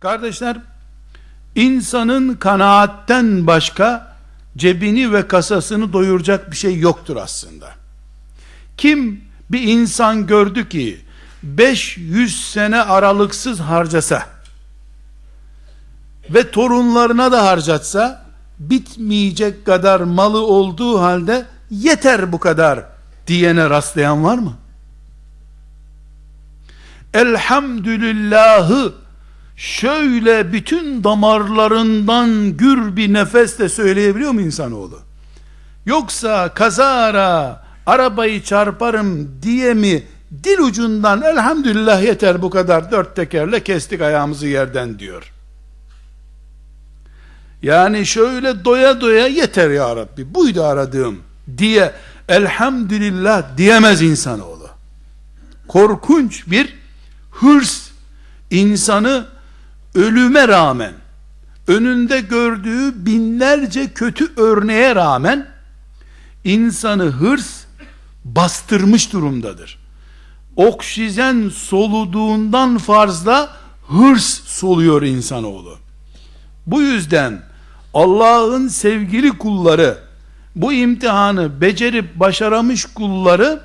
Kardeşler, insanın kanaatten başka cebini ve kasasını doyuracak bir şey yoktur aslında. Kim bir insan gördü ki 500 sene aralıksız harcasa ve torunlarına da harcatsa bitmeyecek kadar malı olduğu halde yeter bu kadar diyene rastlayan var mı? Elhamdülillahı şöyle bütün damarlarından gür bir nefesle söyleyebiliyor mu insanoğlu? Yoksa kazara arabayı çarparım diye mi dil ucundan elhamdülillah yeter bu kadar dört tekerle kestik ayağımızı yerden diyor. Yani şöyle doya doya yeter ya Rabbi buydu aradığım diye elhamdülillah diyemez insanoğlu. Korkunç bir hırs insanı ölüme rağmen önünde gördüğü binlerce kötü örneğe rağmen insanı hırs bastırmış durumdadır. Oksijen soluduğundan fazla hırs soluyor insanoğlu. Bu yüzden Allah'ın sevgili kulları bu imtihanı becerip başaramış kulları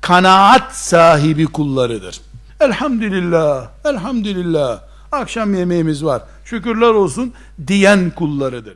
kanaat sahibi kullarıdır. Elhamdülillah, elhamdülillah. Akşam yemeğimiz var. Şükürler olsun diyen kullarıdır.